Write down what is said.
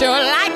you like